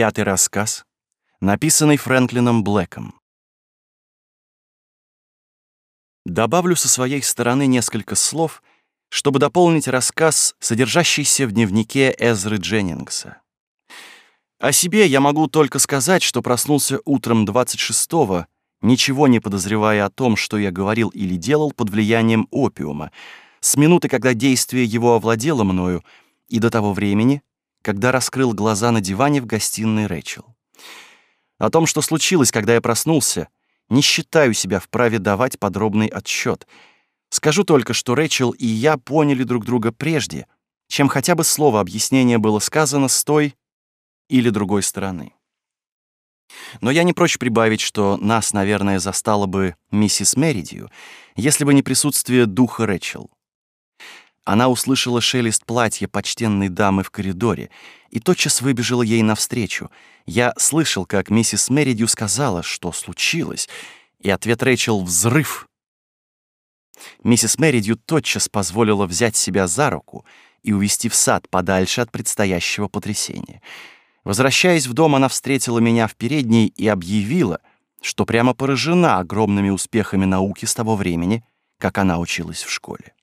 Пятый рассказ, написанный Фрэнклином Блэком. Добавлю со своей стороны несколько слов, чтобы дополнить рассказ, содержащийся в дневнике Эзры Дженнингса. О себе я могу только сказать, что проснулся утром 26-го, ничего не подозревая о том, что я говорил или делал под влиянием опиума, с минуты, когда действие его овладело мною, и до того времени, когда раскрыл глаза на диване в гостиной Рэчел. О том, что случилось, когда я проснулся, не считаю себя вправе давать подробный отчет. Скажу только, что Рэчел и я поняли друг друга прежде, чем хотя бы слово объяснения было сказано с той или другой стороны. Но я не прочь прибавить, что нас, наверное, застала бы миссис Меридью, если бы не присутствие духа Рэчел. Она услышала шелест платья почтенной дамы в коридоре и тотчас выбежала ей навстречу. Я слышал, как миссис Меридью сказала, что случилось, и ответ Рэйчел — взрыв. Миссис Меридью тотчас позволила взять себя за руку и увести в сад подальше от предстоящего потрясения. Возвращаясь в дом, она встретила меня в передней и объявила, что прямо поражена огромными успехами науки с того времени, как она училась в школе.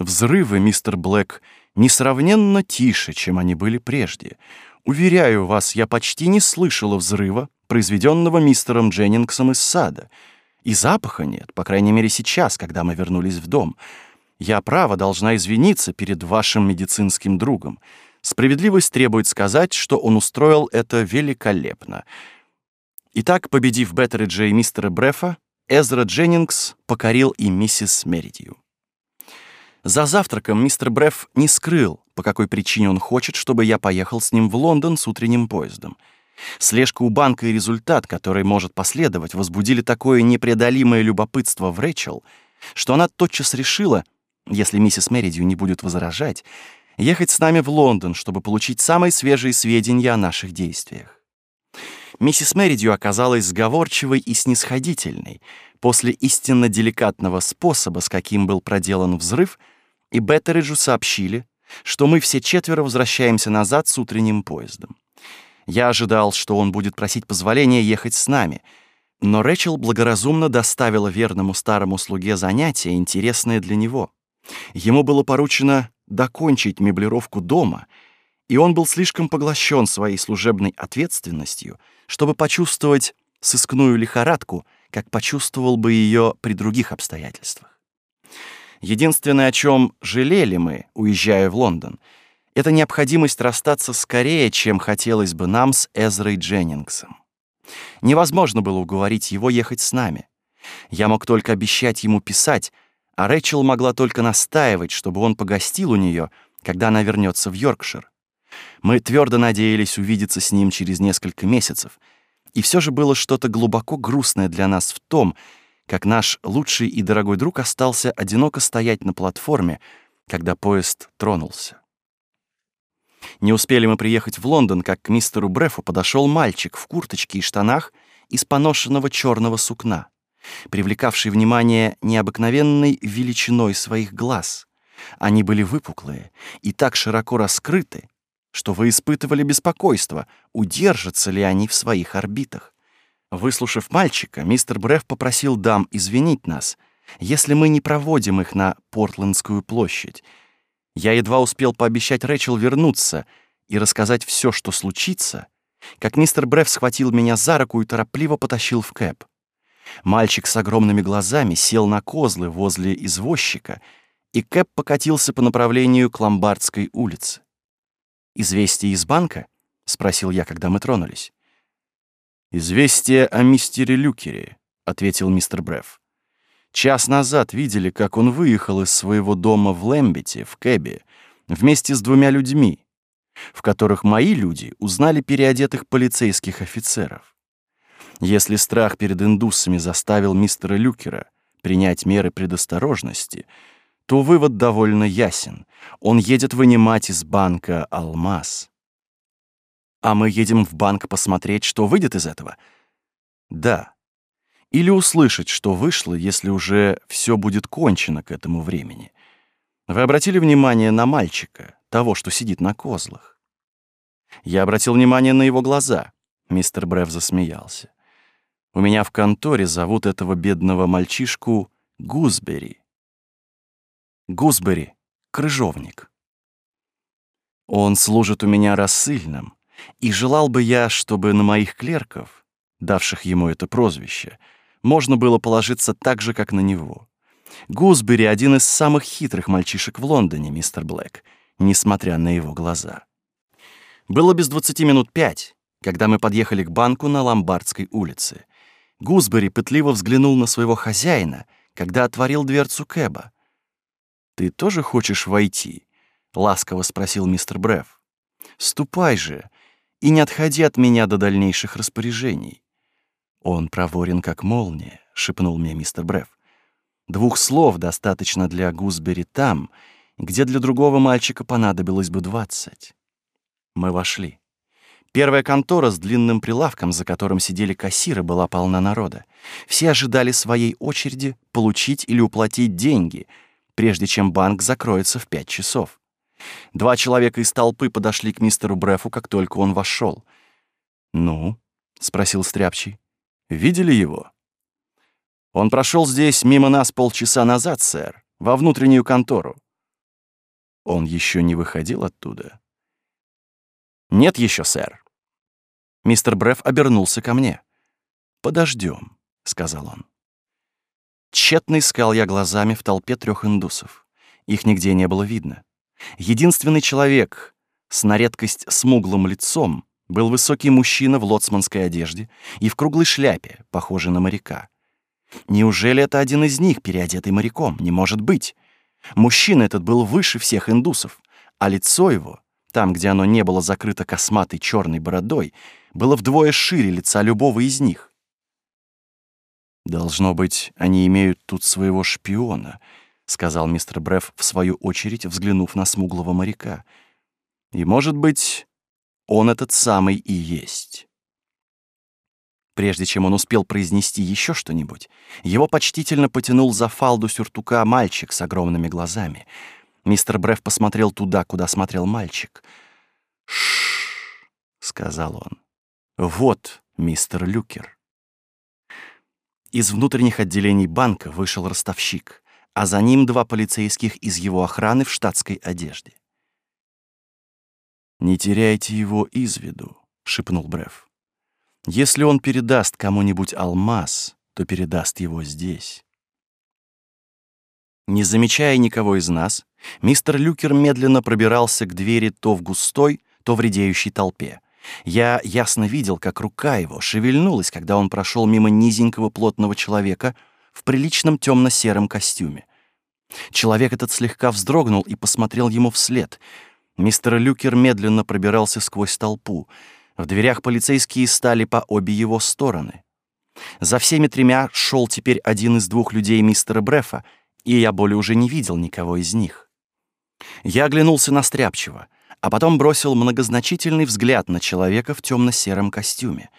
Взрывы, мистер Блэк, несравненно тише, чем они были прежде. Уверяю вас, я почти не слышала взрыва, произведенного мистером Дженнингсом из сада. И запаха нет, по крайней мере сейчас, когда мы вернулись в дом. Я, право, должна извиниться перед вашим медицинским другом. Справедливость требует сказать, что он устроил это великолепно. Итак, победив Беттериджа и мистера Брефа, Эзра Дженнингс покорил и миссис Меридью. За завтраком мистер Бреф не скрыл, по какой причине он хочет, чтобы я поехал с ним в Лондон с утренним поездом. Слежка у банка и результат, который может последовать, возбудили такое непреодолимое любопытство в Рэчел, что она тотчас решила, если миссис Меридью не будет возражать, ехать с нами в Лондон, чтобы получить самые свежие сведения о наших действиях. Миссис Меридью оказалась сговорчивой и снисходительной. После истинно деликатного способа, с каким был проделан взрыв, и Беттериджу сообщили, что мы все четверо возвращаемся назад с утренним поездом. Я ожидал, что он будет просить позволения ехать с нами, но Рэчел благоразумно доставила верному старому слуге занятие, интересное для него. Ему было поручено докончить меблировку дома, и он был слишком поглощен своей служебной ответственностью, чтобы почувствовать сыскную лихорадку, как почувствовал бы ее при других обстоятельствах. Единственное, о чем жалели мы, уезжая в Лондон, это необходимость расстаться скорее, чем хотелось бы нам с Эзрой Дженнингсом. Невозможно было уговорить его ехать с нами. Я мог только обещать ему писать, а Рэчел могла только настаивать, чтобы он погостил у нее, когда она вернется в Йоркшир. Мы твердо надеялись увидеться с ним через несколько месяцев, и все же было что-то глубоко грустное для нас в том, как наш лучший и дорогой друг остался одиноко стоять на платформе, когда поезд тронулся. Не успели мы приехать в Лондон, как к мистеру Брефу подошел мальчик в курточке и штанах из поношенного черного сукна, привлекавший внимание необыкновенной величиной своих глаз. Они были выпуклые и так широко раскрыты, что вы испытывали беспокойство, удержатся ли они в своих орбитах. Выслушав мальчика, мистер Бреф попросил дам извинить нас, если мы не проводим их на Портлендскую площадь. Я едва успел пообещать Рэчел вернуться и рассказать все, что случится, как мистер Бреф схватил меня за руку и торопливо потащил в кэп. Мальчик с огромными глазами сел на козлы возле извозчика, и кэп покатился по направлению к Ломбардской улице. «Известие из банка?» — спросил я, когда мы тронулись. «Известие о мистере Люкере», — ответил мистер Бреф. «Час назад видели, как он выехал из своего дома в Лэмбете, в Кэбе, вместе с двумя людьми, в которых мои люди узнали переодетых полицейских офицеров. Если страх перед индусами заставил мистера Люкера принять меры предосторожности, то вывод довольно ясен. Он едет вынимать из банка алмаз. А мы едем в банк посмотреть, что выйдет из этого? Да. Или услышать, что вышло, если уже все будет кончено к этому времени. Вы обратили внимание на мальчика, того, что сидит на козлах? Я обратил внимание на его глаза. Мистер Брев засмеялся. У меня в конторе зовут этого бедного мальчишку Гузбери. Гузбери — крыжовник. Он служит у меня рассыльным, и желал бы я, чтобы на моих клерков, давших ему это прозвище, можно было положиться так же, как на него. Гузбери — один из самых хитрых мальчишек в Лондоне, мистер Блэк, несмотря на его глаза. Было без двадцати минут пять, когда мы подъехали к банку на Ломбардской улице. Гузбери пытливо взглянул на своего хозяина, когда отворил дверцу Кэба. «Ты тоже хочешь войти?» — ласково спросил мистер Бреф. «Ступай же и не отходи от меня до дальнейших распоряжений». «Он проворен, как молния», — шепнул мне мистер Бреф. «Двух слов достаточно для Гузбери там, где для другого мальчика понадобилось бы двадцать». Мы вошли. Первая контора с длинным прилавком, за которым сидели кассиры, была полна народа. Все ожидали своей очереди получить или уплатить деньги, прежде чем банк закроется в пять часов. Два человека из толпы подошли к мистеру Брефу, как только он вошел. «Ну?» — спросил Стряпчий. «Видели его?» «Он прошел здесь мимо нас полчаса назад, сэр, во внутреннюю контору». «Он еще не выходил оттуда?» «Нет еще, сэр». Мистер Бреф обернулся ко мне. «Подождем», — сказал он. Тщетно искал я глазами в толпе трех индусов. Их нигде не было видно. Единственный человек с на редкость смуглым лицом был высокий мужчина в лоцманской одежде и в круглой шляпе, похожий на моряка. Неужели это один из них, переодетый моряком? Не может быть. Мужчина этот был выше всех индусов, а лицо его там, где оно не было закрыто косматой черной бородой, было вдвое шире лица любого из них. «Должно быть, они имеют тут своего шпиона», — сказал мистер Бреф в свою очередь, взглянув на смуглого моряка. «И, может быть, он этот самый и есть». Прежде чем он успел произнести еще что-нибудь, его почтительно потянул за фалду сюртука мальчик с огромными глазами — Мистер Бреф посмотрел туда, куда смотрел мальчик. «Ш-ш-ш», сказал он. «Вот, мистер Люкер». Из внутренних отделений банка вышел ростовщик, а за ним два полицейских из его охраны в штатской одежде. «Не теряйте его из виду», — шепнул Бреф. «Если он передаст кому-нибудь алмаз, то передаст его здесь». Не замечая никого из нас, мистер Люкер медленно пробирался к двери то в густой, то в редеющей толпе. Я ясно видел, как рука его шевельнулась, когда он прошел мимо низенького плотного человека в приличном темно-сером костюме. Человек этот слегка вздрогнул и посмотрел ему вслед. Мистер Люкер медленно пробирался сквозь толпу. В дверях полицейские стали по обе его стороны. За всеми тремя шел теперь один из двух людей мистера Брефа — и я более уже не видел никого из них. Я оглянулся на Стряпчего, а потом бросил многозначительный взгляд на человека в темно-сером костюме.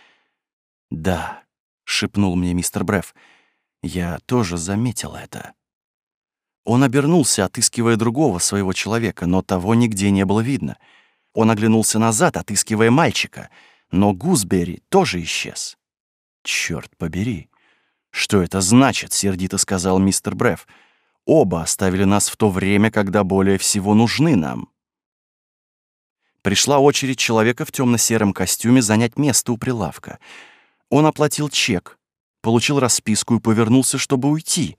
«Да», — шепнул мне мистер Бреф, — «я тоже заметил это». Он обернулся, отыскивая другого своего человека, но того нигде не было видно. Он оглянулся назад, отыскивая мальчика, но Гузбери тоже исчез. «Чёрт побери!» «Что это значит?» — сердито сказал мистер Бреф. Оба оставили нас в то время, когда более всего нужны нам. Пришла очередь человека в темно-сером костюме занять место у прилавка. Он оплатил чек, получил расписку и повернулся, чтобы уйти.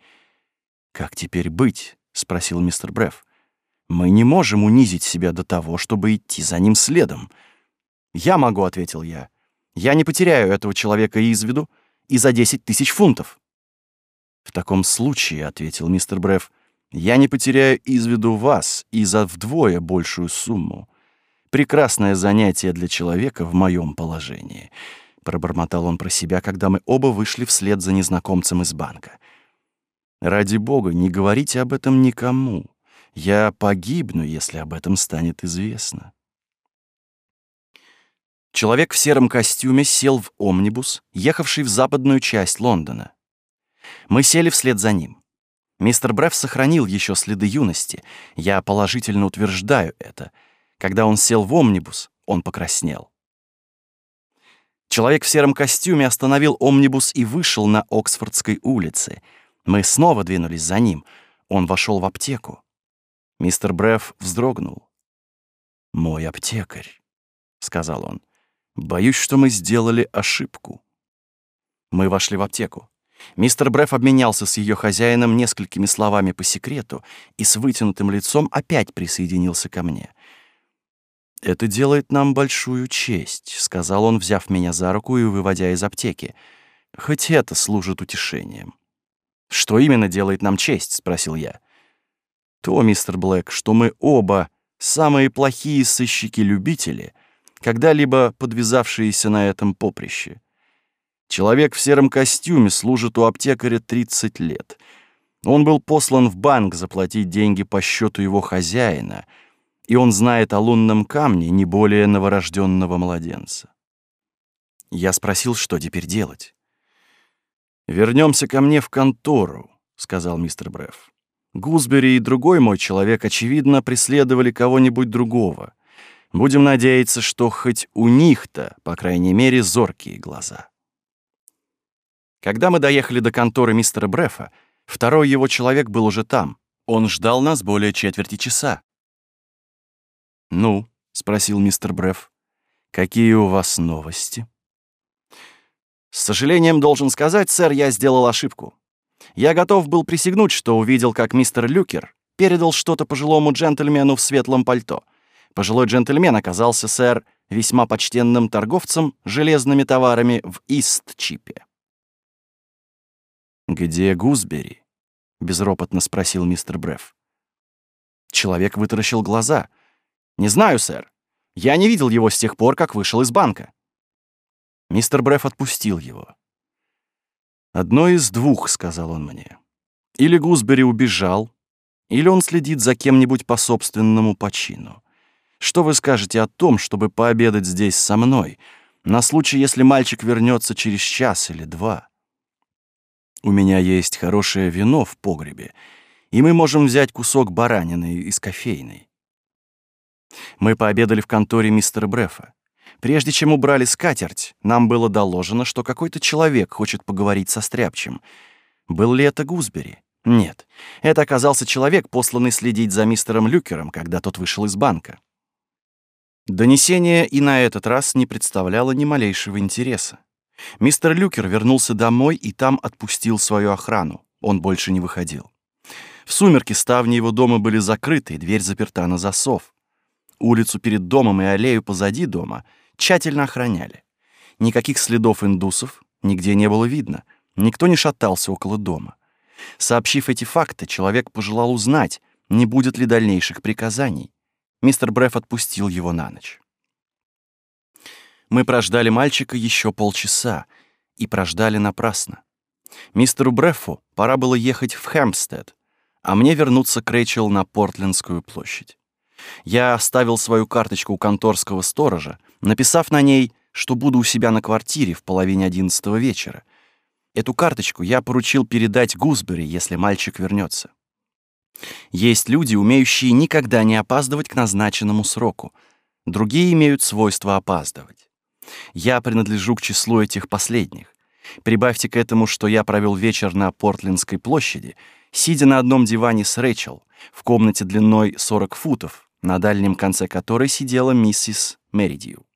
«Как теперь быть?» — спросил мистер Бреф. «Мы не можем унизить себя до того, чтобы идти за ним следом». «Я могу», — ответил я. «Я не потеряю этого человека из виду и за десять тысяч фунтов». «В таком случае», — ответил мистер Бреф, — «я не потеряю из виду вас и за вдвое большую сумму. Прекрасное занятие для человека в моем положении», — пробормотал он про себя, когда мы оба вышли вслед за незнакомцем из банка. «Ради бога, не говорите об этом никому. Я погибну, если об этом станет известно». Человек в сером костюме сел в омнибус, ехавший в западную часть Лондона. Мы сели вслед за ним. Мистер Бреф сохранил еще следы юности. Я положительно утверждаю это. Когда он сел в омнибус, Он покраснел. Человек в сером костюме остановил омнибус и вышел на Оксфордской улице. Мы снова двинулись за ним. Он вошел в аптеку. Мистер Бреф вздрогнул. «Мой аптекарь», — сказал он. «Боюсь, что мы сделали ошибку». Мы вошли в аптеку. Мистер Бреф обменялся с ее хозяином несколькими словами по секрету и с вытянутым лицом опять присоединился ко мне. «Это делает нам большую честь», — сказал он, взяв меня за руку и выводя из аптеки. «Хоть это служит утешением». «Что именно делает нам честь?» — спросил я. «То, мистер Блэк, что мы оба самые плохие сыщики-любители, когда-либо подвязавшиеся на этом поприще. Человек в сером костюме служит у аптекаря 30 лет. Он был послан в банк заплатить деньги по счету его хозяина — и он знает о лунном камне не более новорожденного младенца. Я спросил, что теперь делать. Вернемся ко мне в контору», — сказал мистер Бреф. «Гузбери и другой мой человек, очевидно, преследовали кого-нибудь другого. Будем надеяться, что хоть у них-то, по крайней мере, зоркие глаза». Когда мы доехали до конторы мистера Брефа, второй его человек был уже там. Он ждал нас более четверти часа. «Ну?» — спросил мистер Бреф. «Какие у вас новости?» «С сожалением должен сказать, сэр, я сделал ошибку. Я готов был присягнуть, что увидел, как мистер Люкер передал что-то пожилому джентльмену в светлом пальто. Пожилой джентльмен оказался, сэр, весьма почтенным торговцем железными товарами в Ист-Чипе. «Где Гузбери?» — безропотно спросил мистер Бреф. Человек вытаращил глаза — «Не знаю, сэр. Я не видел его с тех пор, как вышел из банка». Мистер Бреф отпустил его. «Одно из двух», — сказал он мне. «Или Гузбери убежал, или он следит за кем-нибудь по собственному почину. Что вы скажете о том, чтобы пообедать здесь со мной, на случай, если мальчик вернется через час или два? У меня есть хорошее вино в погребе, и мы можем взять кусок баранины из кофейной. Мы пообедали в конторе мистера Брефа. Прежде чем убрали скатерть, нам было доложено, что какой-то человек хочет поговорить со Стряпчем. Был ли это Гузбери? Нет. Это оказался человек, посланный следить за мистером Люкером, когда тот вышел из банка. Донесение и на этот раз не представляло ни малейшего интереса. Мистер Люкер вернулся домой и там отпустил свою охрану. Он больше не выходил. В сумерки ставни его дома были закрыты, дверь заперта на засов. Улицу перед домом и аллею позади дома тщательно охраняли. Никаких следов индусов нигде не было видно. Никто не шатался около дома. Сообщив эти факты, человек пожелал узнать, не будет ли дальнейших приказаний. Мистер Бреф отпустил его на ночь. Мы прождали мальчика еще полчаса и прождали напрасно. Мистеру Брефу пора было ехать в Хэмпстед, а мне вернуться к Рэйчел на Портлендскую площадь. Я оставил свою карточку у конторского сторожа, написав на ней, что буду у себя на квартире в половине одиннадцатого вечера. Эту карточку я поручил передать Гузбери, если мальчик вернется. Есть люди, умеющие никогда не опаздывать к назначенному сроку. Другие имеют свойство опаздывать. Я принадлежу к числу этих последних. Прибавьте к этому, что я провел вечер на Портлендской площади, сидя на одном диване с Рэчел, в комнате длиной 40 футов, на дальнем конце которой сидела миссис Меридью.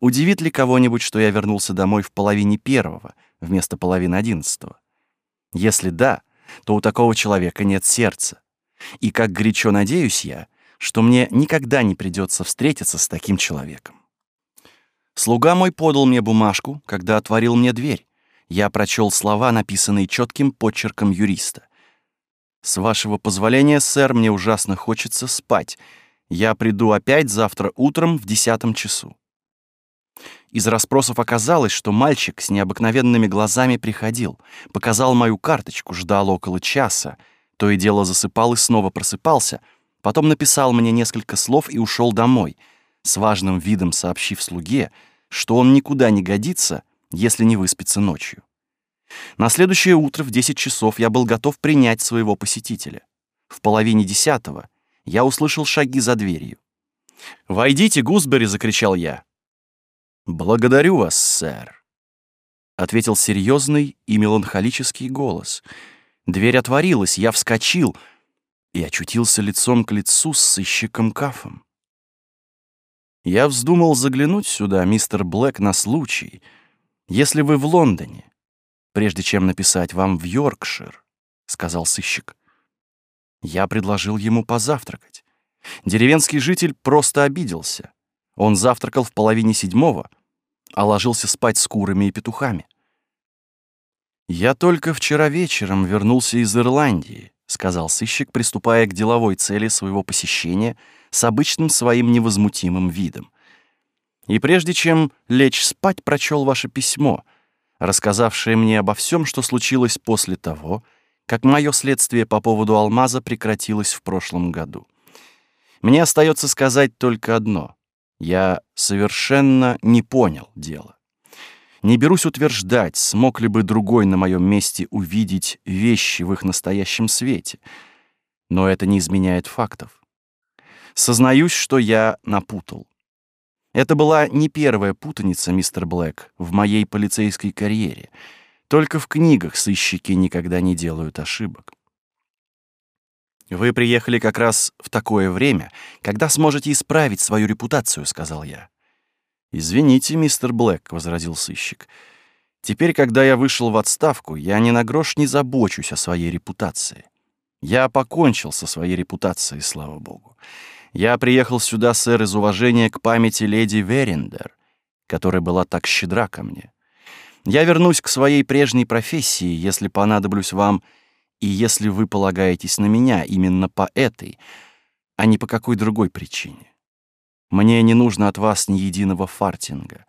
Удивит ли кого-нибудь, что я вернулся домой в половине первого вместо половины одиннадцатого? Если да, то у такого человека нет сердца. И как горячо надеюсь я, что мне никогда не придется встретиться с таким человеком. Слуга мой подал мне бумажку, когда отворил мне дверь. Я прочел слова, написанные четким почерком юриста. «С вашего позволения, сэр, мне ужасно хочется спать. Я приду опять завтра утром в десятом часу». Из расспросов оказалось, что мальчик с необыкновенными глазами приходил, показал мою карточку, ждал около часа, то и дело засыпал и снова просыпался, потом написал мне несколько слов и ушел домой, с важным видом сообщив слуге, что он никуда не годится, если не выспится ночью. На следующее утро в 10 часов я был готов принять своего посетителя. В половине десятого я услышал шаги за дверью. «Войдите, Гусбери!» — закричал я. «Благодарю вас, сэр», — ответил серьезный и меланхолический голос. Дверь отворилась, я вскочил и очутился лицом к лицу с сыщиком Кафом. Я вздумал заглянуть сюда, мистер Блэк, на случай, если вы в Лондоне, прежде чем написать вам в Йоркшир, — сказал сыщик. Я предложил ему позавтракать. Деревенский житель просто обиделся. Он завтракал в половине седьмого, а ложился спать с курами и петухами. «Я только вчера вечером вернулся из Ирландии», — сказал сыщик, приступая к деловой цели своего посещения — с обычным своим невозмутимым видом. И прежде чем лечь спать, прочел ваше письмо, рассказавшее мне обо всем, что случилось после того, как мое следствие по поводу алмаза прекратилось в прошлом году. Мне остается сказать только одно. Я совершенно не понял дело. Не берусь утверждать, смог ли бы другой на моем месте увидеть вещи в их настоящем свете, но это не изменяет фактов. Сознаюсь, что я напутал. Это была не первая путаница, мистер Блэк, в моей полицейской карьере. Только в книгах сыщики никогда не делают ошибок. «Вы приехали как раз в такое время, когда сможете исправить свою репутацию», — сказал я. «Извините, мистер Блэк», — возразил сыщик. «Теперь, когда я вышел в отставку, я ни на грош не забочусь о своей репутации. Я покончил со своей репутацией, слава богу. Я приехал сюда, сэр, из уважения к памяти леди Верендер, которая была так щедра ко мне. Я вернусь к своей прежней профессии, если понадоблюсь вам, и если вы полагаетесь на меня именно по этой, а не по какой другой причине. Мне не нужно от вас ни единого фартинга.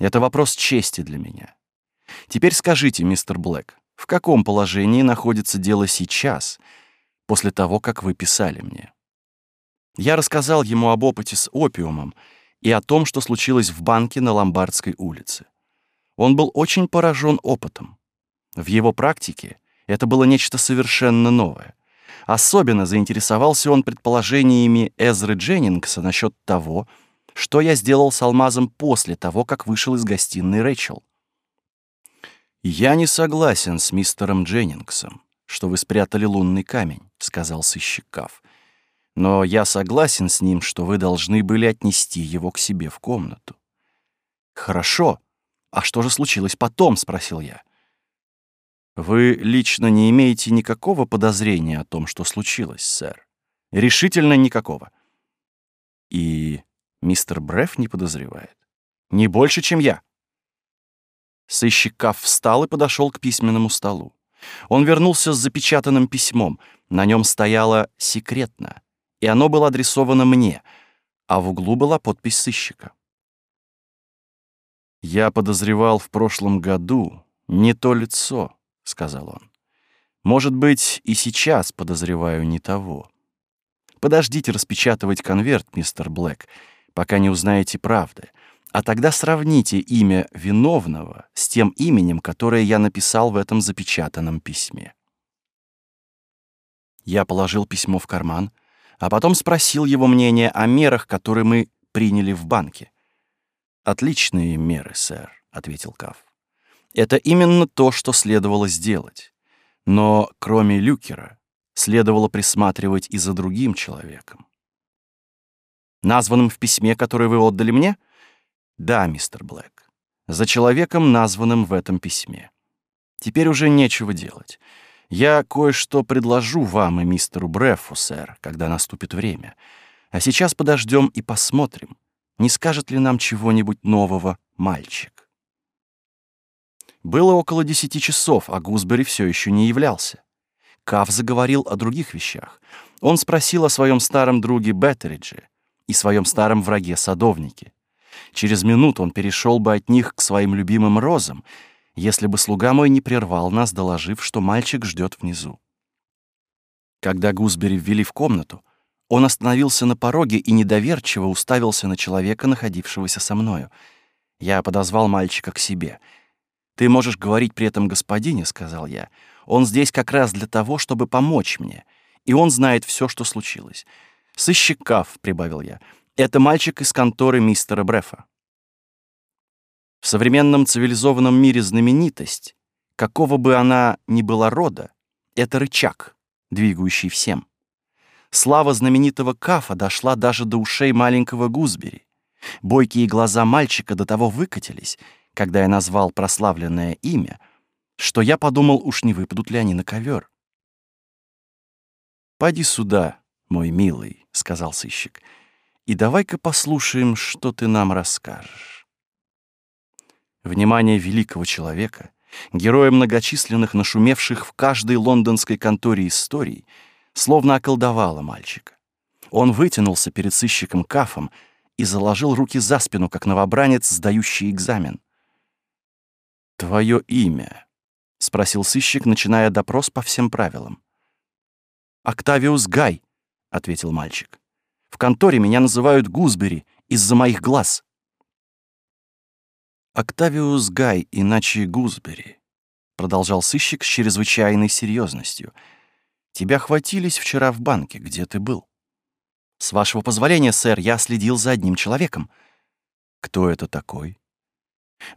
Это вопрос чести для меня. Теперь скажите, мистер Блэк, в каком положении находится дело сейчас, после того, как вы писали мне? Я рассказал ему об опыте с опиумом и о том, что случилось в банке на Ломбардской улице. Он был очень поражен опытом. В его практике это было нечто совершенно новое. Особенно заинтересовался он предположениями Эзры Дженнингса насчет того, что я сделал с алмазом после того, как вышел из гостиной Рэчел. «Я не согласен с мистером Дженнингсом, что вы спрятали лунный камень», — сказал сыщик Каф. Но я согласен с ним, что вы должны были отнести его к себе в комнату. Хорошо. А что же случилось потом, спросил я. Вы лично не имеете никакого подозрения о том, что случилось, сэр. Решительно никакого. И мистер Бреф не подозревает. Не больше, чем я. Сыщик Каф встал и подошел к письменному столу. Он вернулся с запечатанным письмом. На нем стояло «секретно» и оно было адресовано мне, а в углу была подпись сыщика. «Я подозревал в прошлом году не то лицо», — сказал он. «Может быть, и сейчас подозреваю не того. Подождите распечатывать конверт, мистер Блэк, пока не узнаете правды, а тогда сравните имя виновного с тем именем, которое я написал в этом запечатанном письме». Я положил письмо в карман — а потом спросил его мнение о мерах, которые мы приняли в банке. «Отличные меры, сэр», — ответил Каф. «Это именно то, что следовало сделать. Но кроме Люкера следовало присматривать и за другим человеком». «Названным в письме, которое вы отдали мне?» «Да, мистер Блэк. За человеком, названным в этом письме. Теперь уже нечего делать. Я кое-что предложу вам и мистеру Брефу, сэр, когда наступит время. А сейчас подождем и посмотрим, не скажет ли нам чего-нибудь нового мальчик. Было около десяти часов, а Гусбери все еще не являлся. Каф заговорил о других вещах. Он спросил о своем старом друге Беттеридже и своем старом враге Садовнике. Через минуту он перешел бы от них к своим любимым розам — если бы слуга мой не прервал нас, доложив, что мальчик ждет внизу. Когда Гусбери ввели в комнату, он остановился на пороге и недоверчиво уставился на человека, находившегося со мною. Я подозвал мальчика к себе. «Ты можешь говорить при этом господине», — сказал я. «Он здесь как раз для того, чтобы помочь мне, и он знает все, что случилось. Сыщик Каф», — прибавил я, — Это мальчик из конторы мистера Брефа. В современном цивилизованном мире знаменитость, какого бы она ни была рода, это рычаг, двигающий всем. Слава знаменитого Кафа дошла даже до ушей маленького Гузбери. Бойкие глаза мальчика до того выкатились, когда я назвал прославленное имя, что я подумал, уж не выпадут ли они на ковер. «Поди сюда, мой милый», — сказал сыщик, — «и давай-ка послушаем, что ты нам расскажешь». Внимание великого человека, героя многочисленных нашумевших в каждой лондонской конторе историй, словно околдовало мальчика. Он вытянулся перед сыщиком Кафом и заложил руки за спину, как новобранец, сдающий экзамен. «Твое имя?» — спросил сыщик, начиная допрос по всем правилам. «Октавиус Гай», — ответил мальчик. «В конторе меня называют Гузбери из-за моих глаз». «Октавиус Гай, иначе Гузбери», — продолжал сыщик с чрезвычайной серьезностью. «Тебя хватились вчера в банке, где ты был?» «С вашего позволения, сэр, я следил за одним человеком». «Кто это такой?»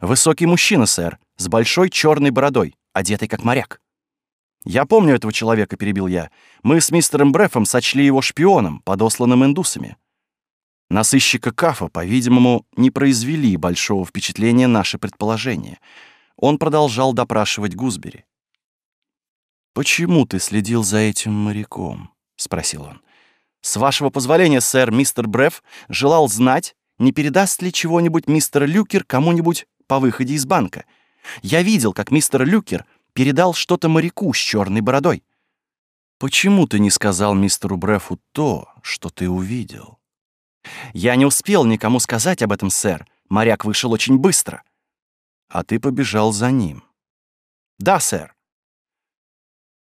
«Высокий мужчина, сэр, с большой черной бородой, одетый как моряк». «Я помню этого человека», — перебил я. «Мы с мистером Брефом сочли его шпионом, подосланным индусами». На сыщика Кафа, по-видимому, не произвели большого впечатления наши предположения. Он продолжал допрашивать Гузбери. «Почему ты следил за этим моряком?» — спросил он. «С вашего позволения, сэр, мистер Бреф желал знать, не передаст ли чего-нибудь мистер Люкер кому-нибудь по выходе из банка. Я видел, как мистер Люкер передал что-то моряку с черной бородой. Почему ты не сказал мистеру Брефу то, что ты увидел?» «Я не успел никому сказать об этом, сэр. Моряк вышел очень быстро». «А ты побежал за ним?» «Да, сэр».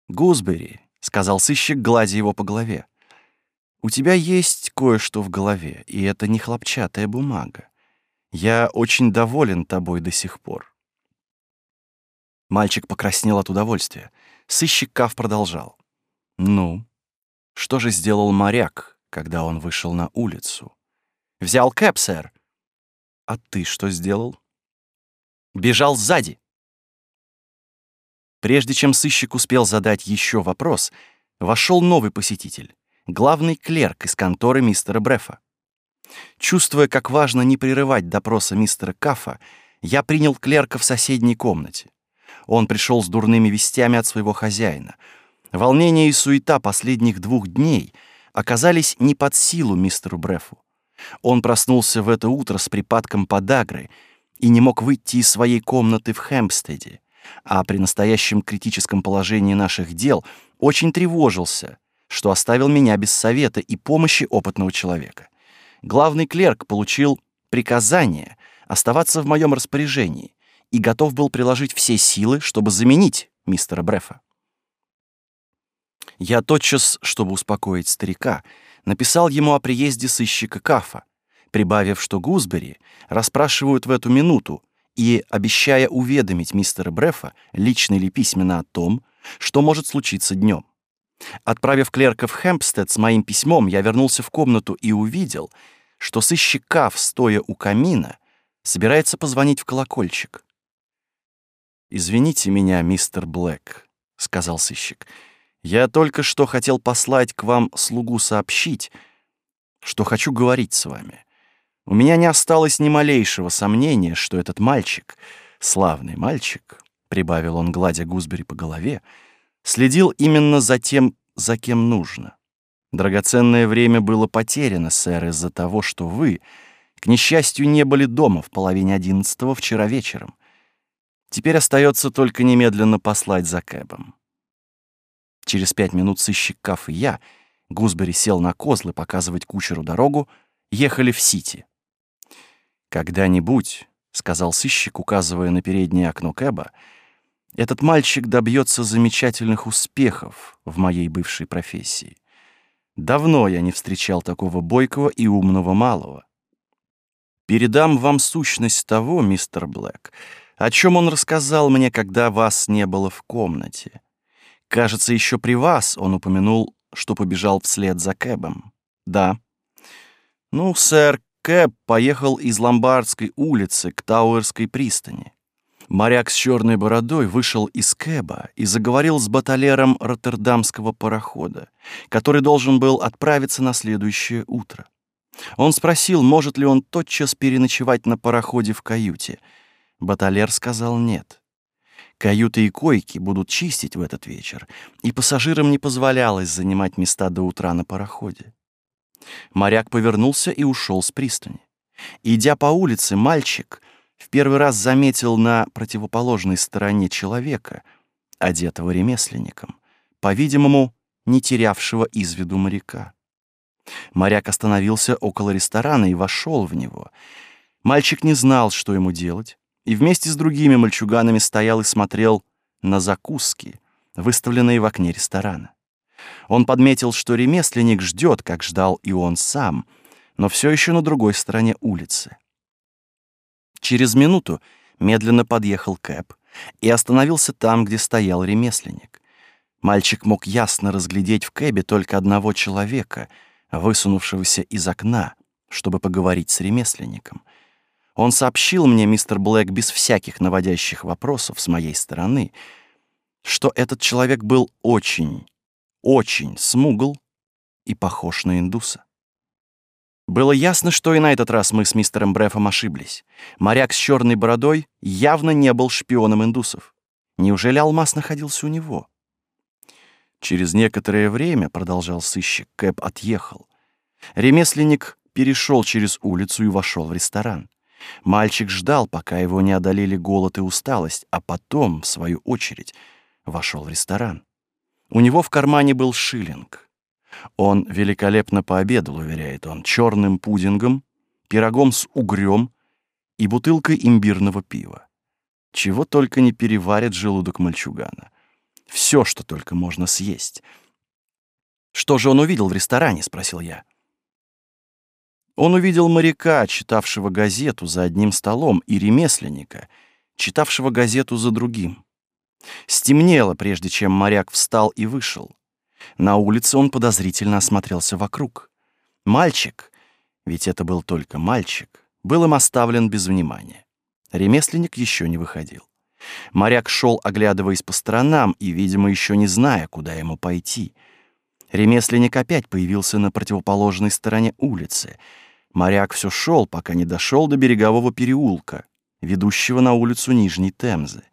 «Гузбери», — сказал сыщик, гладя его по голове. «У тебя есть кое-что в голове, и это не хлопчатая бумага. Я очень доволен тобой до сих пор». Мальчик покраснел от удовольствия. Сыщик Кав продолжал. «Ну, что же сделал моряк, когда он вышел на улицу. «Взял кэп, сэр». «А ты что сделал?» «Бежал сзади». Прежде чем сыщик успел задать еще вопрос, вошел новый посетитель, главный клерк из конторы мистера Брефа. Чувствуя, как важно не прерывать допроса мистера Кафа, я принял клерка в соседней комнате. Он пришел с дурными вестями от своего хозяина. Волнение и суета последних двух дней — оказались не под силу мистеру Брефу. Он проснулся в это утро с припадком подагры и не мог выйти из своей комнаты в Хэмпстеде, а при настоящем критическом положении наших дел очень тревожился, что оставил меня без совета и помощи опытного человека. Главный клерк получил приказание оставаться в моем распоряжении и готов был приложить все силы, чтобы заменить мистера Брефа. Я тотчас, чтобы успокоить старика, написал ему о приезде сыщика Кафа, прибавив, что Гузбери расспрашивают в эту минуту и обещая уведомить мистера Брефа лично или письменно о том, что может случиться днем. Отправив клерка в Хэмпстед с моим письмом, я вернулся в комнату и увидел, что сыщик Каф, стоя у камина, собирается позвонить в колокольчик. «Извините меня, мистер Блэк», — сказал сыщик, — я только что хотел послать к вам слугу сообщить, что хочу говорить с вами. У меня не осталось ни малейшего сомнения, что этот мальчик, славный мальчик, прибавил он, гладя Гузбери по голове, следил именно за тем, за кем нужно. Драгоценное время было потеряно, сэр, из-за того, что вы, к несчастью, не были дома в половине одиннадцатого вчера вечером. Теперь остается только немедленно послать за Кэбом. Через пять минут сыщик Каф и я, Гузбери сел на козлы показывать кучеру дорогу, ехали в Сити. «Когда-нибудь», — сказал сыщик, указывая на переднее окно Кэба, «этот мальчик добьется замечательных успехов в моей бывшей профессии. Давно я не встречал такого бойкого и умного малого. Передам вам сущность того, мистер Блэк, о чем он рассказал мне, когда вас не было в комнате. Кажется, еще при вас он упомянул, что побежал вслед за Кэбом. Да. Ну, сэр, Кэп поехал из Ломбардской улицы к Тауэрской пристани. Моряк с черной бородой вышел из Кэба и заговорил с баталером роттердамского парохода, который должен был отправиться на следующее утро. Он спросил, может ли он тотчас переночевать на пароходе в каюте. Баталер сказал нет. Каюты и койки будут чистить в этот вечер, и пассажирам не позволялось занимать места до утра на пароходе. Моряк повернулся и ушел с пристани. Идя по улице, мальчик в первый раз заметил на противоположной стороне человека, одетого ремесленником, по-видимому, не терявшего из виду моряка. Моряк остановился около ресторана и вошел в него. Мальчик не знал, что ему делать, и вместе с другими мальчуганами стоял и смотрел на закуски, выставленные в окне ресторана. Он подметил, что ремесленник ждет, как ждал и он сам, но все еще на другой стороне улицы. Через минуту медленно подъехал Кэп и остановился там, где стоял ремесленник. Мальчик мог ясно разглядеть в Кэбе только одного человека, высунувшегося из окна, чтобы поговорить с ремесленником. Он сообщил мне, мистер Блэк, без всяких наводящих вопросов с моей стороны, что этот человек был очень, очень смугл и похож на индуса. Было ясно, что и на этот раз мы с мистером Брефом ошиблись. Моряк с черной бородой явно не был шпионом индусов. Неужели алмаз находился у него? Через некоторое время, продолжал сыщик, Кэп отъехал. Ремесленник перешел через улицу и вошел в ресторан. Мальчик ждал, пока его не одолели голод и усталость, а потом, в свою очередь, вошел в ресторан. У него в кармане был шиллинг. Он великолепно пообедал, уверяет он, черным пудингом, пирогом с угрём и бутылкой имбирного пива. Чего только не переварит желудок мальчугана. Все, что только можно съесть. «Что же он увидел в ресторане?» — спросил я. Он увидел моряка, читавшего газету за одним столом, и ремесленника, читавшего газету за другим. Стемнело, прежде чем моряк встал и вышел. На улице он подозрительно осмотрелся вокруг. Мальчик, ведь это был только мальчик, был им оставлен без внимания. Ремесленник еще не выходил. Моряк шел, оглядываясь по сторонам и, видимо, еще не зная, куда ему пойти. Ремесленник опять появился на противоположной стороне улицы. Моряк все шел, пока не дошел до берегового переулка, ведущего на улицу Нижней Темзы.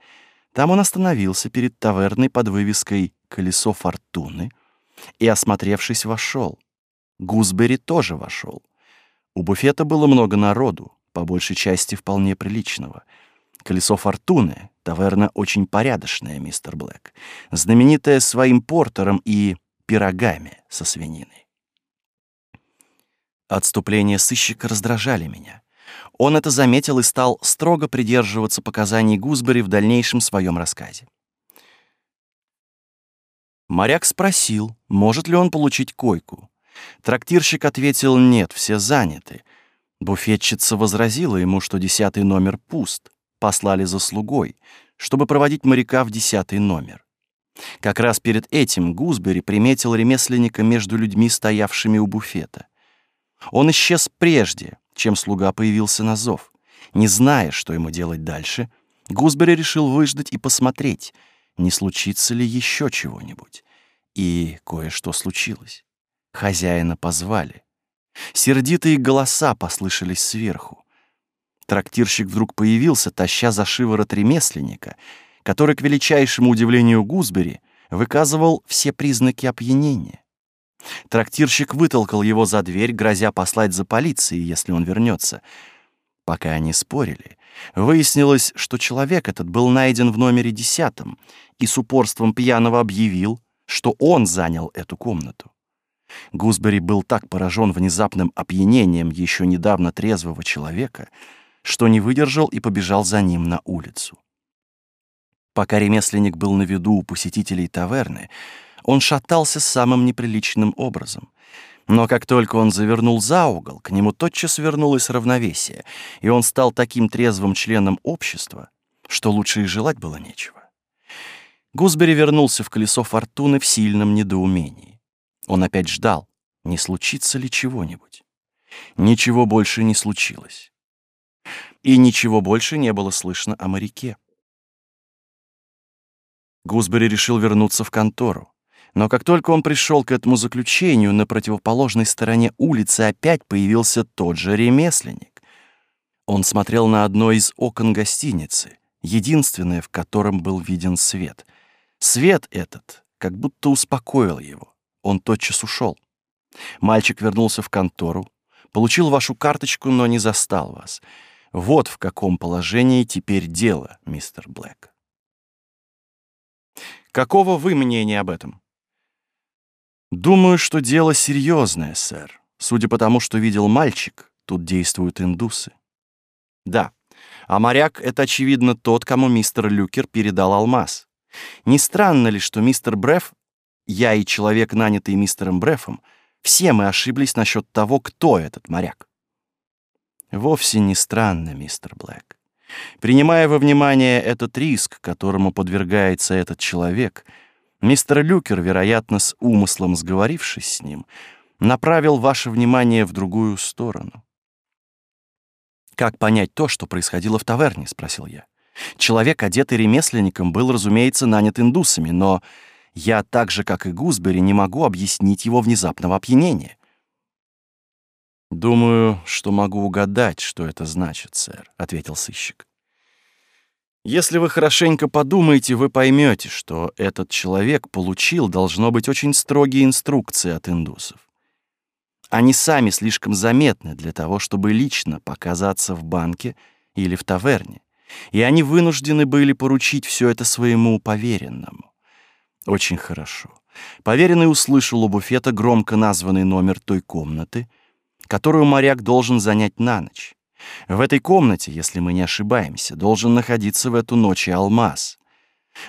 Там он остановился перед таверной под вывеской «Колесо фортуны» и, осмотревшись, вошел. Гузбери тоже вошел. У буфета было много народу, по большей части вполне приличного. «Колесо фортуны» — таверна очень порядочная, мистер Блэк, знаменитая своим портером и пирогами со свининой. Отступления сыщика раздражали меня. Он это заметил и стал строго придерживаться показаний Гузбери в дальнейшем своем рассказе. Моряк спросил, может ли он получить койку. Трактирщик ответил «нет, все заняты». Буфетчица возразила ему, что десятый номер пуст, послали за слугой, чтобы проводить моряка в десятый номер. Как раз перед этим Гузбери приметил ремесленника между людьми, стоявшими у буфета. Он исчез прежде, чем слуга появился на зов. Не зная, что ему делать дальше, Гузбери решил выждать и посмотреть, не случится ли еще чего-нибудь. И кое-что случилось. Хозяина позвали. Сердитые голоса послышались сверху. Трактирщик вдруг появился, таща за шиворот ремесленника, который, к величайшему удивлению Гузбери, выказывал все признаки опьянения. Трактирщик вытолкал его за дверь, грозя послать за полицией, если он вернется. Пока они спорили, выяснилось, что человек этот был найден в номере десятом и с упорством пьяного объявил, что он занял эту комнату. Гузбери был так поражен внезапным опьянением еще недавно трезвого человека, что не выдержал и побежал за ним на улицу. Пока ремесленник был на виду у посетителей таверны, он шатался самым неприличным образом. Но как только он завернул за угол, к нему тотчас вернулось равновесие, и он стал таким трезвым членом общества, что лучше и желать было нечего. Гузбери вернулся в колесо фортуны в сильном недоумении. Он опять ждал, не случится ли чего-нибудь. Ничего больше не случилось. И ничего больше не было слышно о моряке. Гусбери решил вернуться в контору. Но как только он пришел к этому заключению, на противоположной стороне улицы опять появился тот же ремесленник. Он смотрел на одно из окон гостиницы, единственное, в котором был виден свет. Свет этот как будто успокоил его. Он тотчас ушел. Мальчик вернулся в контору, получил вашу карточку, но не застал вас. Вот в каком положении теперь дело, мистер Блэк. Какого вы мнения об этом? Думаю, что дело серьезное, сэр. Судя по тому, что видел мальчик, тут действуют индусы. Да, а моряк — это, очевидно, тот, кому мистер Люкер передал алмаз. Не странно ли, что мистер Бреф, я и человек, нанятый мистером Брефом, все мы ошиблись насчет того, кто этот моряк? Вовсе не странно, мистер Блэк. Принимая во внимание этот риск, которому подвергается этот человек, мистер Люкер, вероятно, с умыслом сговорившись с ним, направил ваше внимание в другую сторону. «Как понять то, что происходило в таверне?» — спросил я. Человек, одетый ремесленником, был, разумеется, нанят индусами, но я, так же, как и Гузбери, не могу объяснить его внезапного опьянения. «Думаю, что могу угадать, что это значит, сэр», — ответил сыщик. «Если вы хорошенько подумаете, вы поймете, что этот человек получил, должно быть, очень строгие инструкции от индусов. Они сами слишком заметны для того, чтобы лично показаться в банке или в таверне, и они вынуждены были поручить все это своему поверенному. Очень хорошо. Поверенный услышал у буфета громко названный номер той комнаты — которую моряк должен занять на ночь. В этой комнате, если мы не ошибаемся, должен находиться в эту ночь алмаз.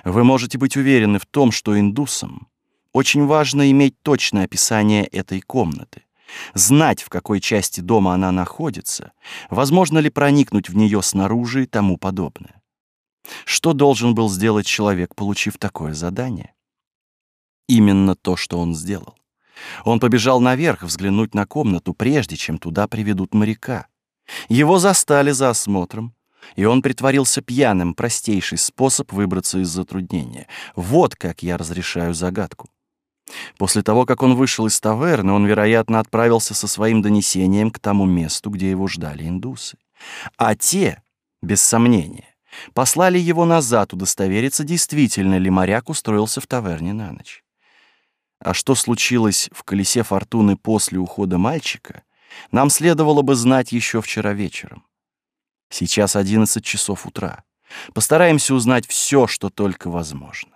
Вы можете быть уверены в том, что индусам очень важно иметь точное описание этой комнаты, знать, в какой части дома она находится, возможно ли проникнуть в нее снаружи и тому подобное. Что должен был сделать человек, получив такое задание? Именно то, что он сделал. Он побежал наверх взглянуть на комнату, прежде чем туда приведут моряка. Его застали за осмотром, и он притворился пьяным, простейший способ выбраться из затруднения. Вот как я разрешаю загадку. После того, как он вышел из таверны, он, вероятно, отправился со своим донесением к тому месту, где его ждали индусы. А те, без сомнения, послали его назад удостовериться, действительно ли моряк устроился в таверне на ночь. А что случилось в колесе фортуны после ухода мальчика, нам следовало бы знать еще вчера вечером. Сейчас 11 часов утра. Постараемся узнать все, что только возможно.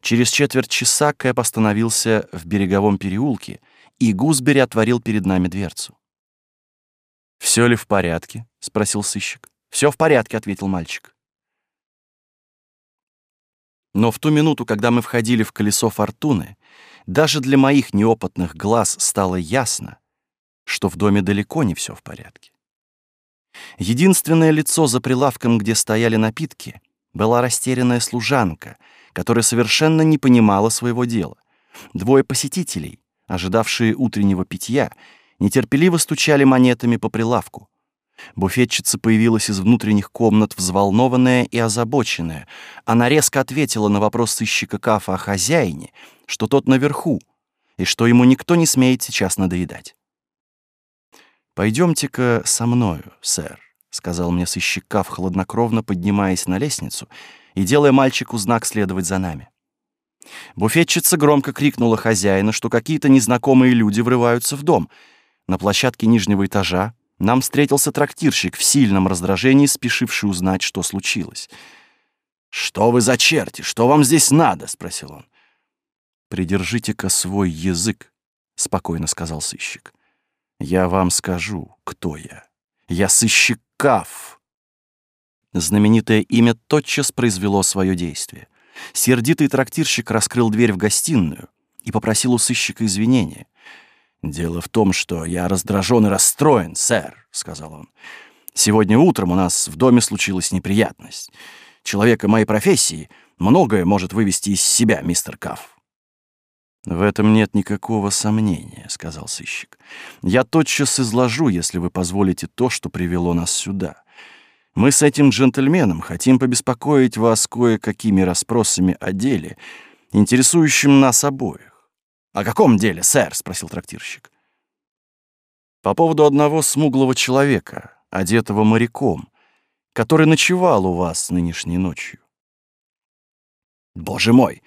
Через четверть часа Кэп остановился в береговом переулке, и Гусбери отворил перед нами дверцу. «Все ли в порядке?» — спросил сыщик. «Все в порядке», — ответил мальчик. Но в ту минуту, когда мы входили в колесо фортуны, даже для моих неопытных глаз стало ясно, что в доме далеко не все в порядке. Единственное лицо за прилавком, где стояли напитки, была растерянная служанка, которая совершенно не понимала своего дела. Двое посетителей, ожидавшие утреннего питья, нетерпеливо стучали монетами по прилавку, Буфетчица появилась из внутренних комнат, взволнованная и озабоченная. Она резко ответила на вопрос сыщика Кафа о хозяине, что тот наверху, и что ему никто не смеет сейчас надоедать. «Пойдемте-ка со мною, сэр», — сказал мне сыщик Каф, хладнокровно поднимаясь на лестницу и делая мальчику знак следовать за нами. Буфетчица громко крикнула хозяину, что какие-то незнакомые люди врываются в дом. На площадке нижнего этажа нам встретился трактирщик в сильном раздражении, спешивший узнать, что случилось. «Что вы за черти? Что вам здесь надо?» — спросил он. «Придержите-ка свой язык», — спокойно сказал сыщик. «Я вам скажу, кто я. Я сыщик Каф». Знаменитое имя тотчас произвело свое действие. Сердитый трактирщик раскрыл дверь в гостиную и попросил у сыщика извинения — «Дело в том, что я раздражен и расстроен, сэр», — сказал он. «Сегодня утром у нас в доме случилась неприятность. Человека моей профессии многое может вывести из себя, мистер Кафф». «В этом нет никакого сомнения», — сказал сыщик. «Я тотчас изложу, если вы позволите, то, что привело нас сюда. Мы с этим джентльменом хотим побеспокоить вас кое-какими расспросами о деле, интересующем нас обоих». «О каком деле, сэр?» — спросил трактирщик. «По поводу одного смуглого человека, одетого моряком, который ночевал у вас нынешней ночью». «Боже мой!»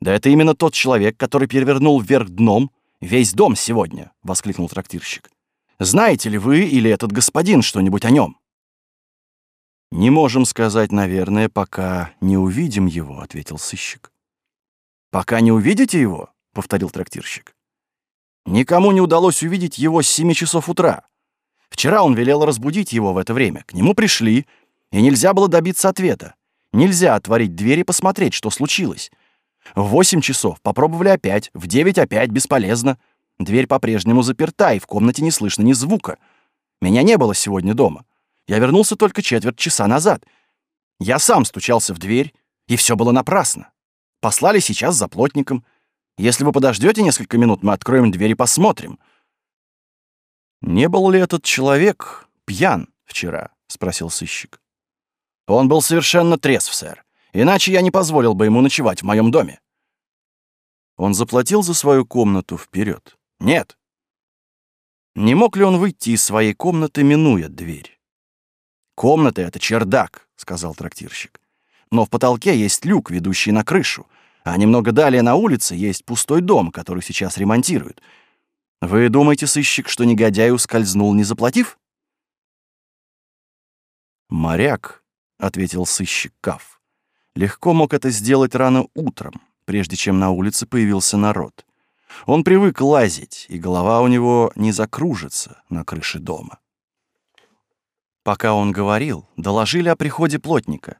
«Да это именно тот человек, который перевернул вверх дном весь дом сегодня!» — воскликнул трактирщик. «Знаете ли вы или этот господин что-нибудь о нем?» «Не можем сказать, наверное, пока не увидим его», — ответил сыщик. «Пока не увидите его?» — повторил трактирщик. «Никому не удалось увидеть его с семи часов утра. Вчера он велел разбудить его в это время. К нему пришли, и нельзя было добиться ответа. Нельзя отворить дверь и посмотреть, что случилось. В восемь часов попробовали опять, в девять опять бесполезно. Дверь по-прежнему заперта, и в комнате не слышно ни звука. Меня не было сегодня дома. Я вернулся только четверть часа назад. Я сам стучался в дверь, и все было напрасно. Послали сейчас за плотником. Если вы подождете несколько минут, мы откроем дверь и посмотрим. «Не был ли этот человек пьян вчера?» — спросил сыщик. «Он был совершенно трезв, сэр. Иначе я не позволил бы ему ночевать в моем доме. Он заплатил за свою комнату вперед. Нет. Не мог ли он выйти из своей комнаты, минуя дверь? «Комната — это чердак», — сказал трактирщик. «Но в потолке есть люк, ведущий на крышу, а немного далее на улице есть пустой дом, который сейчас ремонтируют. Вы думаете, сыщик, что негодяй ускользнул, не заплатив?» «Моряк», — ответил сыщик Каф легко мог это сделать рано утром, прежде чем на улице появился народ. Он привык лазить, и голова у него не закружится на крыше дома. Пока он говорил, доложили о приходе плотника.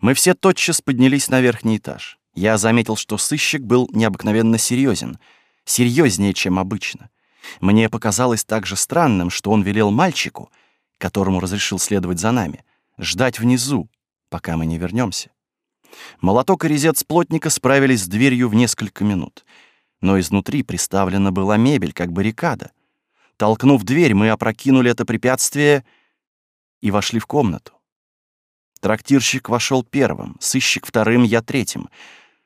Мы все тотчас поднялись на верхний этаж. Я заметил, что сыщик был необыкновенно серьезен, серьезнее, чем обычно. Мне показалось также странным, что он велел мальчику, которому разрешил следовать за нами, ждать внизу, пока мы не вернемся. Молоток и резец плотника справились с дверью в несколько минут. Но изнутри приставлена была мебель, как баррикада. Толкнув дверь, мы опрокинули это препятствие и вошли в комнату. Трактирщик вошел первым, сыщик вторым, я третьим.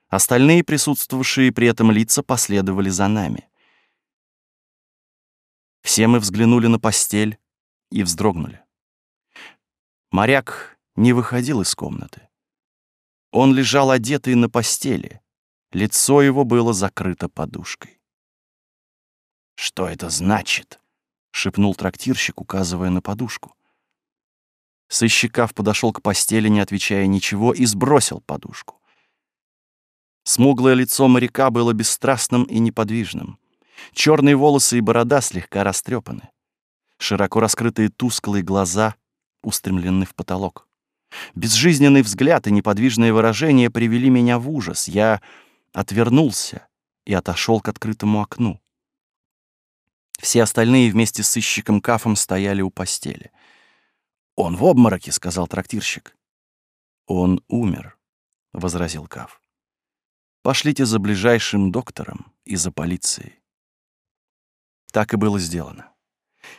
Остальные присутствовавшие при этом лица последовали за нами. Все мы взглянули на постель и вздрогнули. Моряк не выходил из комнаты. Он лежал одетый на постели. Лицо его было закрыто подушкой. «Что это значит?» — шепнул трактирщик, указывая на подушку. Сыщикав подошел к постели, не отвечая ничего, и сбросил подушку. Смуглое лицо моряка было бесстрастным и неподвижным. Черные волосы и борода слегка растрепаны. Широко раскрытые тусклые глаза устремлены в потолок. Безжизненный взгляд и неподвижное выражение привели меня в ужас. Я отвернулся и отошел к открытому окну. Все остальные вместе с сыщиком Кафом стояли у постели. «Он в обмороке», — сказал трактирщик. «Он умер», — возразил Каф. «Пошлите за ближайшим доктором и за полицией». Так и было сделано.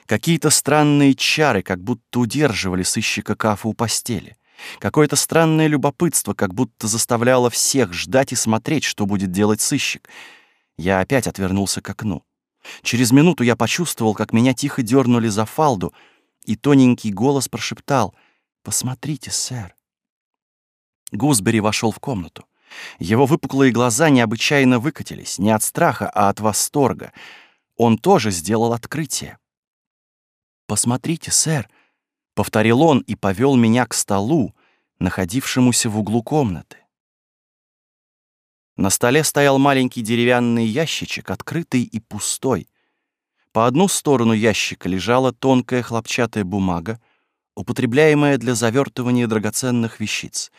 Какие-то странные чары как будто удерживали сыщика Кафа у постели. Какое-то странное любопытство как будто заставляло всех ждать и смотреть, что будет делать сыщик. Я опять отвернулся к окну. Через минуту я почувствовал, как меня тихо дернули за фалду, и тоненький голос прошептал «Посмотрите, сэр». Гусбери вошел в комнату. Его выпуклые глаза необычайно выкатились, не от страха, а от восторга. Он тоже сделал открытие. «Посмотрите, сэр», — повторил он и повел меня к столу, находившемуся в углу комнаты. На столе стоял маленький деревянный ящичек, открытый и пустой. По одну сторону ящика лежала тонкая хлопчатая бумага, употребляемая для завертывания драгоценных вещиц.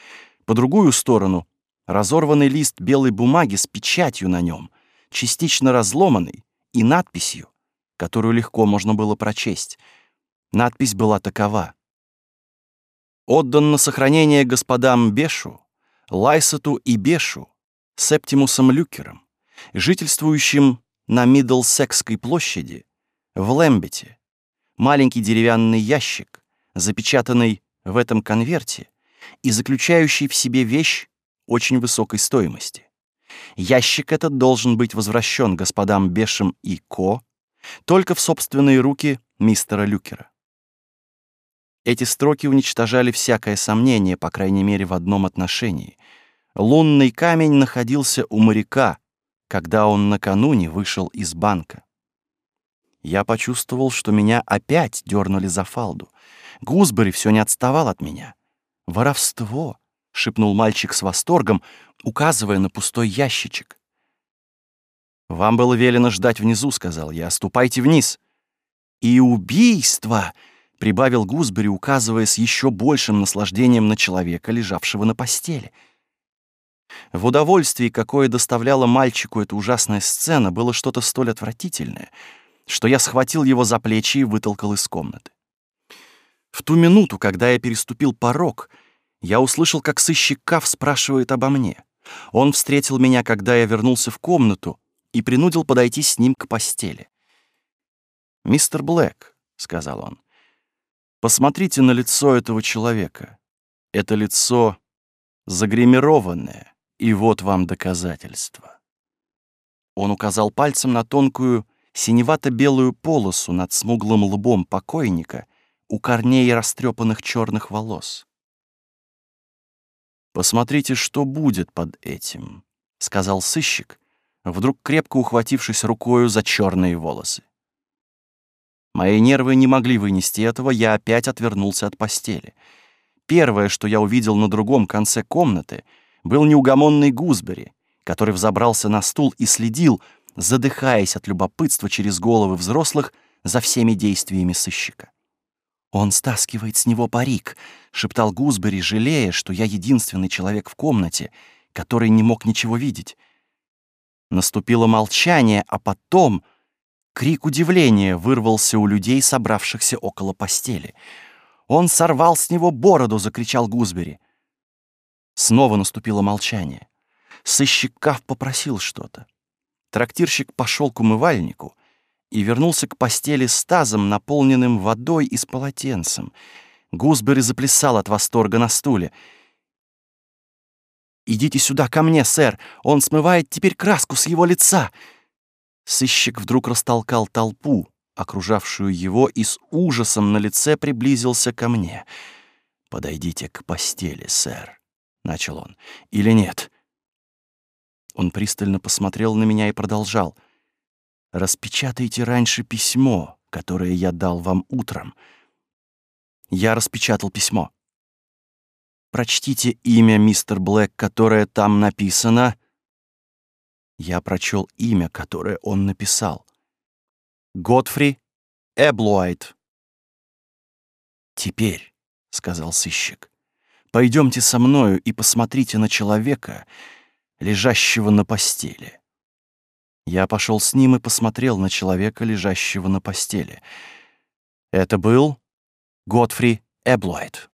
По другую сторону — разорванный лист белой бумаги с печатью на нем, частично разломанный и надписью, которую легко можно было прочесть — Надпись была такова. «Отдан на сохранение господам Бешу, Лайсету и Бешу, Септимусом Люкером, жительствующим на Миддлсекской площади, в Лэмбете, маленький деревянный ящик, запечатанный в этом конверте и заключающий в себе вещь очень высокой стоимости. Ящик этот должен быть возвращен господам Бешем и Ко только в собственные руки мистера Люкера. Эти строки уничтожали всякое сомнение, по крайней мере, в одном отношении. Лунный камень находился у моряка, когда он накануне вышел из банка. Я почувствовал, что меня опять дернули за фалду. Гузбери все не отставал от меня. «Воровство!» — шепнул мальчик с восторгом, указывая на пустой ящичек. «Вам было велено ждать внизу», — сказал я. «Ступайте вниз». «И убийство!» — прибавил Гузбери, указывая с еще большим наслаждением на человека, лежавшего на постели. В удовольствии, какое доставляла мальчику эта ужасная сцена, было что-то столь отвратительное, что я схватил его за плечи и вытолкал из комнаты. В ту минуту, когда я переступил порог, я услышал, как сыщик Каф спрашивает обо мне. Он встретил меня, когда я вернулся в комнату, и принудил подойти с ним к постели. «Мистер Блэк», — сказал он, — «посмотрите на лицо этого человека. Это лицо загримированное, и вот вам доказательство». Он указал пальцем на тонкую, синевато-белую полосу над смуглым лбом покойника у корней растрепанных черных волос. «Посмотрите, что будет под этим», — сказал сыщик, вдруг крепко ухватившись рукою за черные волосы. Мои нервы не могли вынести этого, я опять отвернулся от постели. Первое, что я увидел на другом конце комнаты, был неугомонный Гузбери, который взобрался на стул и следил, задыхаясь от любопытства через головы взрослых за всеми действиями сыщика. «Он стаскивает с него парик», — шептал Гузбери, жалея, что я единственный человек в комнате, который не мог ничего видеть. Наступило молчание, а потом крик удивления вырвался у людей, собравшихся около постели. «Он сорвал с него бороду!» — закричал Гузбери. Снова наступило молчание. Сыщик Кав попросил что-то. Трактирщик пошел к умывальнику и вернулся к постели с тазом, наполненным водой и с полотенцем. Гузбери заплясал от восторга на стуле — «Идите сюда, ко мне, сэр! Он смывает теперь краску с его лица!» Сыщик вдруг растолкал толпу, окружавшую его, и с ужасом на лице приблизился ко мне. «Подойдите к постели, сэр», — начал он. «Или нет?» Он пристально посмотрел на меня и продолжал. «Распечатайте раньше письмо, которое я дал вам утром». Я распечатал письмо. Прочтите имя, мистер Блэк, которое там написано. Я прочел имя, которое он написал. Годфри Эблуайт. «Теперь», — сказал сыщик, — «пойдемте со мною и посмотрите на человека, лежащего на постели». Я пошел с ним и посмотрел на человека, лежащего на постели. Это был Годфри Эблуайт.